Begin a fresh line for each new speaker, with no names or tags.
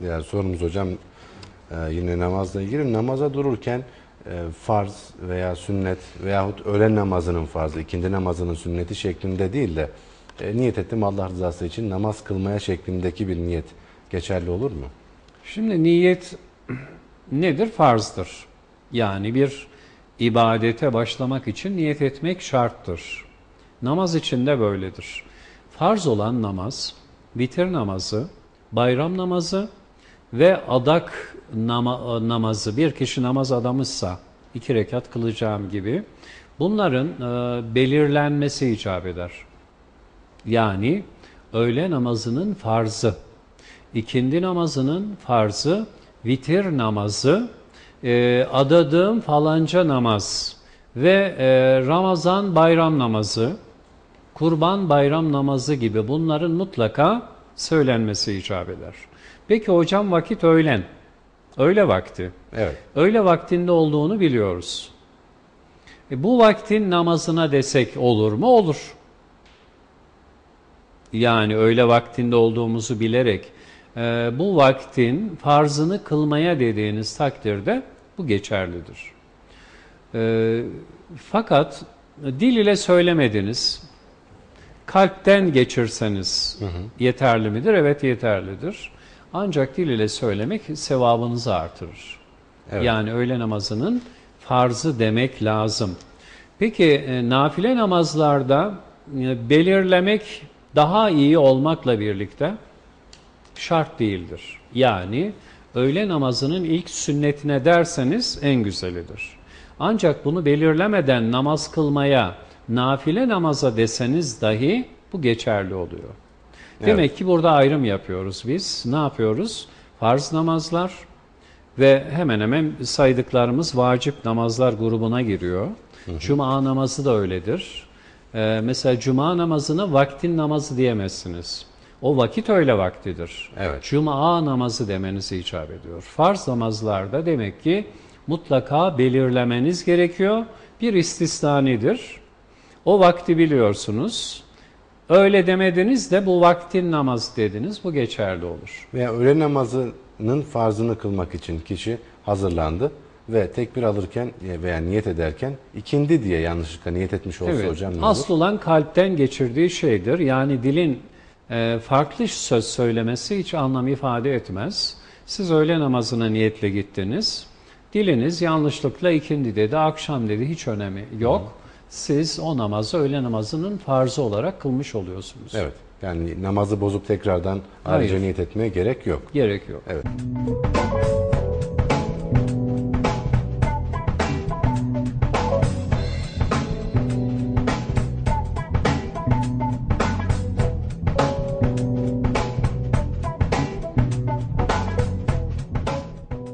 Diğer sorumuz hocam e, yine namazla ilgili. Namaza dururken e, farz veya sünnet veyahut öğlen namazının farzı, ikindi namazının sünneti şeklinde değil de e, niyet ettim Allah rızası için namaz kılmaya şeklindeki bir niyet geçerli olur mu?
Şimdi niyet nedir? Farzdır. Yani bir ibadete başlamak için niyet etmek şarttır. Namaz için de böyledir. Farz olan namaz, vitir namazı, bayram namazı ve adak nama- namazı. Bir kişi namaz adamıysa iki rekat kılacağım gibi bunların e, belirlenmesi icap eder. Yani öğle namazının farzı, ikindi namazının farzı, vitir namazı, e, adadığım falanca namaz ve e, Ramazan bayram namazı, kurban bayram namazı gibi bunların mutlaka söylenmesi icap eder. Peki hocam vakit öğlen, öğle vakti.
Evet.
Öğle vaktinde olduğunu biliyoruz. E, bu vaktin namazına desek olur mu? Olur. Yani öğle vaktinde olduğumuzu bilerek e, bu vaktin farzını kılmaya dediğiniz takdirde bu geçerlidir. E, fakat dil ile söylemediniz, kalpten geçirseniz yeterli midir? Evet yeterlidir. Ancak dil ile söylemek sevabınızı artırır.
Evet.
Yani öğle namazının farzı demek lazım. Peki e, nafile namazlarda e, belirlemek daha iyi olmakla birlikte şart değildir. Yani öğle namazının ilk sünnetine derseniz en güzelidir. Ancak bunu belirlemeden namaz kılmaya, nafile namaza deseniz dahi bu geçerli oluyor. Demek ki burada ayrım yapıyoruz biz. Ne yapıyoruz? Farz namazlar ve hemen hemen saydıklarımız vacip namazlar grubuna giriyor. Cuma namazı da öyledir. Ee, mesela cuma namazına vaktin namazı diyemezsiniz. O vakit öyle vaktidir.
Evet.
Cuma namazı demeniz icap ediyor. Farz namazlarda demek ki mutlaka belirlemeniz gerekiyor. Bir istisnanidir. O vakti biliyorsunuz. Öyle demediniz de bu vaktin namazı dediniz. Bu geçerli olur.
Veya öğle namazının farzını kılmak için kişi hazırlandı ve tekbir alırken e, veya niyet ederken ikindi diye yanlışlıkla niyet etmiş olsa
Evet.
hocam ne olur?
Asıl olan kalpten geçirdiği şeydir. Yani dilin e, farklı söz söylemesi hiç anlam ifade etmez. Siz öğle namazına niyetle gittiniz. Diliniz yanlışlıkla ikindi dedi, akşam dedi hiç önemi yok. Siz o namazı öğle namazının farzı olarak kılmış oluyorsunuz.
Evet. Yani namazı bozup tekrardan ayrıca niyet etmeye gerek yok.
Gerek yok.
Evet.